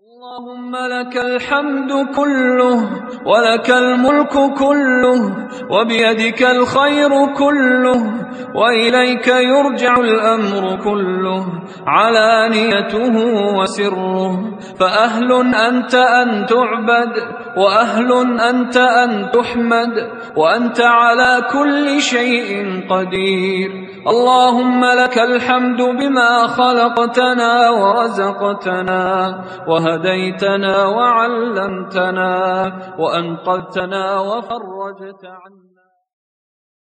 اللهم لك الحمد كله ولك الملك كله وبيدك الخير كله وإليك يرجع الأمر كله علانيته وسره فأهل أنت أن تعبد وأهل أنت أن تحمد وأنت على كل شيء قدير اللهم لك الحمد بما خلقتنا ورزقتنا وهديتنا وعلمتنا وأنقذتنا وفرجت عنا.